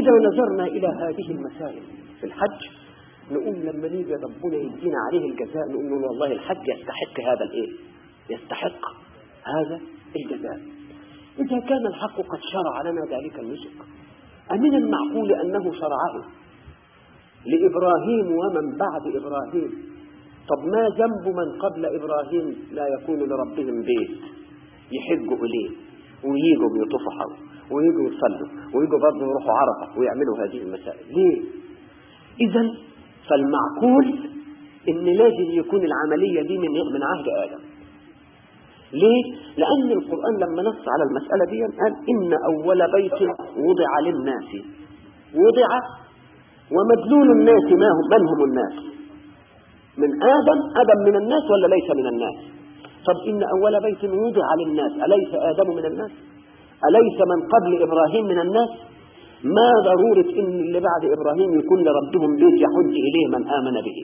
إذا نظرنا إلى هذه المسائل في الحج نقول لما نيجي ربنا يدينا عليه الجزاء نقول له والله الحج يستحق هذا الإيه؟ يستحق هذا الجزاء. إذا كان الحق قد شرع لنا ذلك النسك أمن المعقول أنه شرعه؟ لإبراهيم ومن بعد إبراهيم. طب ما ذنب من قبل إبراهيم لا يكون لربهم بيت؟ يحجوا إليه وييجوا بيطوفوا حوله وييجوا يصلوا وييجوا برضه يروحوا عرفة ويعملوا هذه المسائل. ليه؟ إذا فالمعقول إن لازم يكون العملية دي من من عهد آدم. ليه؟ لأن القرآن لما نص على المسألة دي قال إن أول بيت وضع للناس. وضع ومدلول الناس ما هم من هم الناس؟ من آدم آدم من الناس ولا ليس من الناس؟ طب إن أول بيت وضع للناس أليس آدم من الناس؟ أليس من قبل إبراهيم من الناس؟ ما ضرورة إن اللي بعد إبراهيم يكون لربهم بيت يحج إليه من آمن به.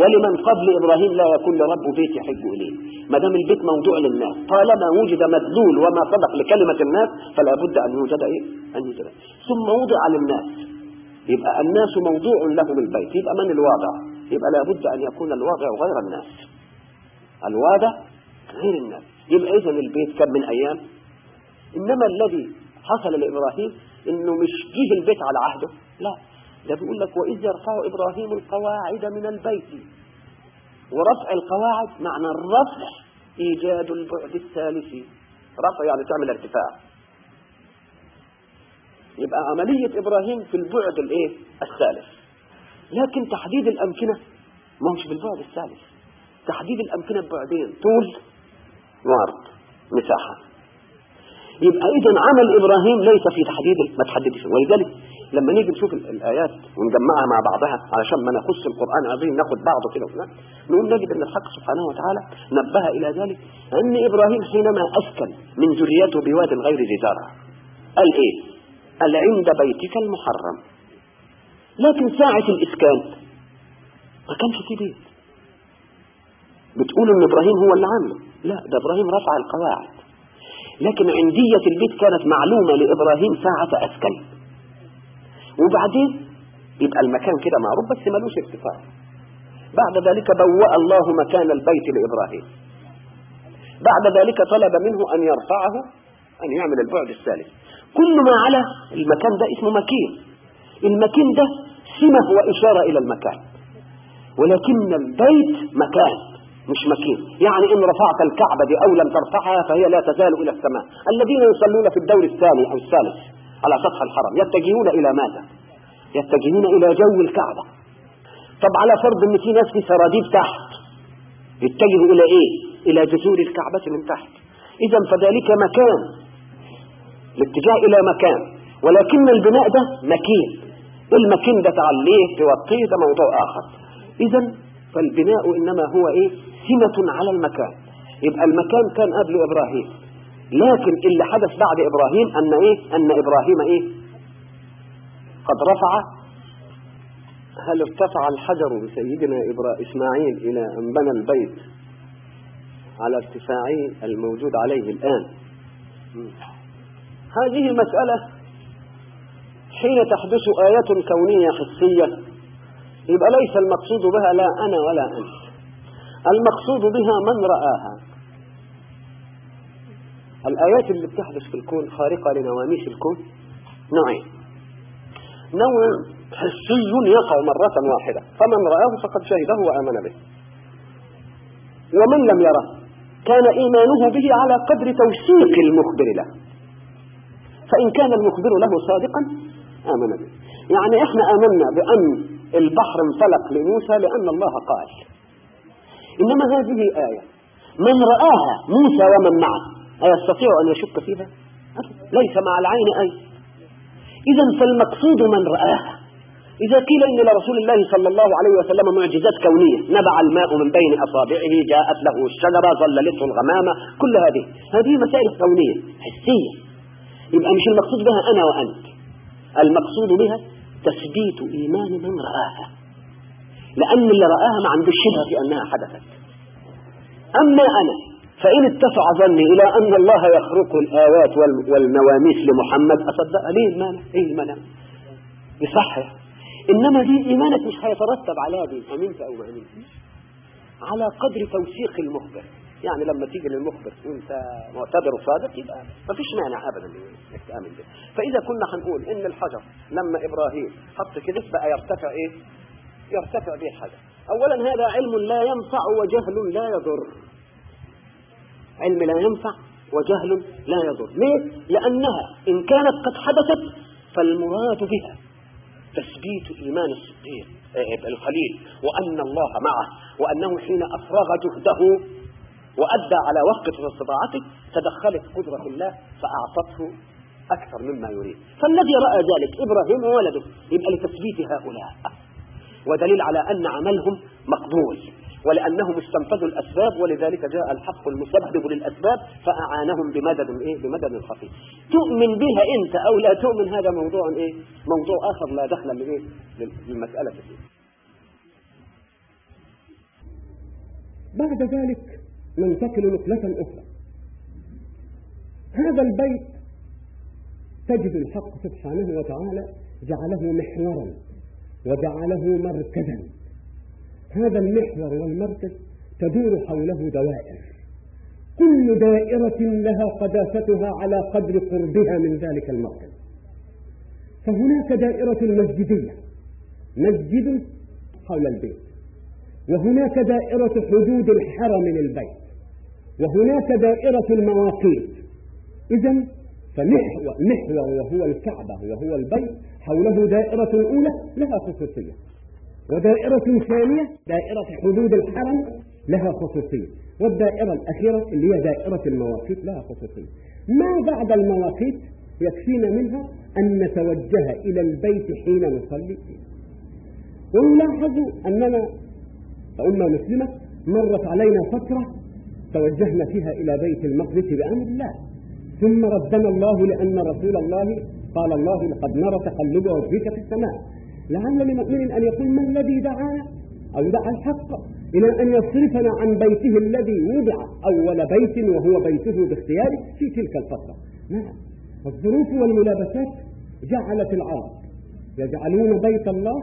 ولمن قبل إبراهيم لا يكون لربه بيت يحج إليه. ما دام البيت موضوع للناس طالما وجد مدلول وما صدق لكلمة الناس فلا بد أن يوجد إيه؟ أن يوجد. ثم وضع للناس. يبقى الناس موضوع لهم البيت. يبقى من الواضع؟ يبقى لابد أن يكون الواضع غير الناس. الواضع غير الناس. يبقى إذا البيت كم من أيام؟ إنما الذي حصل لإبراهيم إنه مش جه البيت على عهده. لا ده بيقول لك وإذ يرفع إبراهيم القواعد من البيت. ورفع القواعد معنى الرفع إيجاد البعد الثالث. رفع يعني تعمل ارتفاع. يبقى عملية إبراهيم في البعد الإيه؟ الثالث. لكن تحديد الأمكنة ما هوش بالبعد الثالث. تحديد الأمكنة ببعدين طول وعرض مساحة. يبقى إذا عمل إبراهيم ليس في تحديد ما تحددش. ولذلك لما نيجي نشوف الآيات ونجمعها مع بعضها علشان ما نخص القرآن عايزين ناخد بعضه كده وكده نقول نجد أن الحق سبحانه وتعالى نبه إلى ذلك أن إبراهيم حينما أسكن من ذريته بواد غير ذي زرع قال إيه؟ قال عند بيتك المحرم. لكن ساعة الإسكان ما كانش في بيت. بتقول إن إبراهيم هو اللي عامله. لا ده إبراهيم رفع القواعد. لكن عندية البيت كانت معلومة لإبراهيم ساعة أسكن. وبعدين يبقى المكان كده معروف بس ملوش ارتفاع بعد ذلك بوأ الله مكان البيت لإبراهيم. بعد ذلك طلب منه أن يرفعه أن يعمل البعد الثالث. كل ما على المكان ده اسمه مكين. المكين ده سمة وإشارة إلى المكان. ولكن البيت مكان. مش مكين. يعني إن رفعت الكعبة دي أو لم ترفعها فهي لا تزال إلى السماء. الذين يصلون في الدور الثاني أو الثالث على سطح الحرم يتجهون إلى ماذا؟ يتجهون إلى جو الكعبة. طب على فرض إن في ناس في سراديب تحت يتجهوا إلى إيه؟ إلى جذور الكعبة من تحت. إذا فذلك مكان. الاتجاه إلى مكان. ولكن البناء ده مكين. المكين ده تعليه توطيه ده موضوع آخر. إذا فالبناء إنما هو إيه؟ سمة على المكان. يبقى المكان كان قبل إبراهيم. لكن اللي حدث بعد إبراهيم أن إيه؟ أن إبراهيم إيه؟ قد رفع. هل ارتفع الحجر بسيدنا إبراهيم إسماعيل إلى أن بنى البيت على ارتفاعه الموجود عليه الآن؟ هذه مسألة حين تحدث آية كونية حسية. يبقى ليس المقصود بها لا أنا ولا أنت. المقصود بها من رآها. الآيات اللي بتحدث في الكون خارقة لنواميس الكون؟ نوعين نوع حسي يقع مرة واحدة. فمن رآه فقد شهده وآمن به. ومن لم يره؟ كان إيمانه به على قدر توثيق المخبر له. فإن كان المخبر له صادقا آمن به. يعني إحنا آمنا بأن البحر انفلق لموسى لأن الله قال. إنما هذه آية من رآها موسى ومن معه. أيستطيع أن يشك فيها؟ ليس مع العين أي. إذا فالمقصود من رآها. إذا قيل إن لرسول الله صلى الله عليه وسلم معجزات كونية. نبع الماء من بين أصابعه جاءت له الشجرة ظللته الغمامة كل هذه. هذه مسائل كونية حسية. يبقى مش المقصود بها أنا وأنت. المقصود بها تثبيت إيمان من رآها. لأن اللي رآها ما عندوش شبهة في أنها حدثت. أما أنا فإن اتسع ظني إلى أن الله يخرق الآيات والنواميس لمحمد أصدق ليه المانع إيه المانع بصحة. إنما دي إيمانك مش هيترتب على دي. أمنت أو ما أمنتش على قدر توثيق المخبر. يعني لما تيجي للمخبر وأنت معتبر صادق يبقى ما فيش مانع ابدا إنك تآمن به. فإذا كنا هنقول إن الحجر لما إبراهيم حط كده بقى يرتفع إيه؟ يرتفع به الحجر اولا هذا علم لا ينفع وجهل لا يضر. علم لا ينفع وجهل لا يضر. ليه؟ لأنها إن كانت قد حدثت فالمراد بها تثبيت إيمان الصديق الخليل وأن الله معه وأنه حين أفرغ جهده وأدى على وفق استطاعته تدخلت قدرة الله فأعطته أكثر مما يريد. فالذي رأى ذلك إبراهيم وولده يبقى لتثبيت هؤلاء. ودليل على أن عملهم مقبول ولأنهم استنفذوا الأسباب ولذلك جاء الحق المسبب للأسباب فأعانهم بمدد إيه؟ بمدد خفيف تؤمن بها أنت أو لا تؤمن هذا موضوع إيه؟ موضوع آخر لا دخل لإيه؟ للمسألة فيه بعد ذلك ننتقل نقلة أخرى هذا البيت تجد الحق سبحانه وتعالى جعله محورا وجعله مركزا. هذا المحور والمركز تدور حوله دوائر. كل دائرة لها قداستها على قدر قربها من ذلك المركز. فهناك دائرة المسجدية مسجد حول البيت. وهناك دائرة حدود الحرم للبيت. وهناك دائرة المواقيت. إذا فمحور محور وهو الكعبة وهو البيت حوله دائرة أولى لها خصوصية. ودائرة ثانية دائرة حدود الحرم لها خصوصية. والدائرة الأخيرة اللي هي دائرة المواقيت لها خصوصية. ما بعد المواقيت يكفينا منها أن نتوجه إلى البيت حين نصلي. فيه ونلاحظ أننا أمة مسلمة مرت علينا فترة توجهنا فيها إلى بيت المقدس بأمر الله. ثم ردنا الله لأن رسول الله قال الله لقد نرى تقلب وجهك في السماء. لعل لمؤمن أن يقول ما الذي دعانا أو دعا الحق. إلى أن يصرفنا عن بيته الذي وضع أول بيت وهو بيته باختياره في تلك الفترة. نعم. الظروف والملابسات جعلت العرب يجعلون بيت الله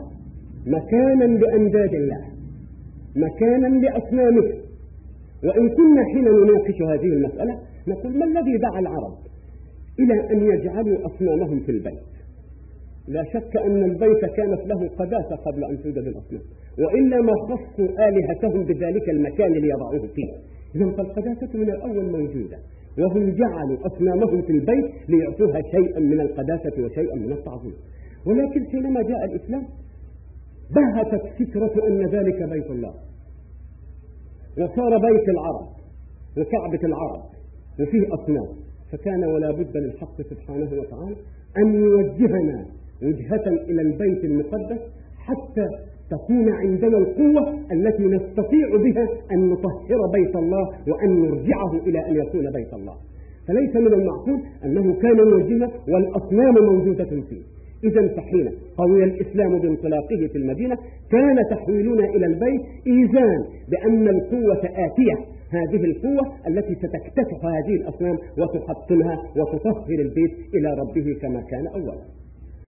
مكانا لأنداد الله مكانا لأصنامه وإن كنا حين نناقش هذه المسألة نقول ما الذي دعا العرب إلى أن يجعلوا أصنامهم في البيت؟ لا شك أن البيت كانت له قداسة قبل أن توجد الأصنام وإلا ما خصوا آلهتهم بذلك المكان ليضعوه فيه. إذا فالقداسة من الأول موجودة وهم جعلوا أصنامهم في البيت ليعطوها شيئا من القداسة وشيئا من التعظيم ولكن حينما جاء الإسلام بهتت فكرة أن ذلك بيت الله. وصار بيت العرب وكعبة العرب وفيه أصنام. فكان ولا بد للحق سبحانه وتعالى أن يوجهنا وجهة إلى البيت المقدس حتى تكون عندنا القوة التي نستطيع بها أن نطهر بيت الله وأن نرجعه إلى أن يكون بيت الله. فليس من المعقول أنه كان موجها والأصنام موجودة فيه. إذا فحين قوي الإسلام بانطلاقه في المدينة كان تحويلنا إلى البيت إيزان بأن القوة آتية. هذه القوة التي ستكتسح هذه الأصنام وتحطمها وتطهر البيت إلى ربه كما كان أولا.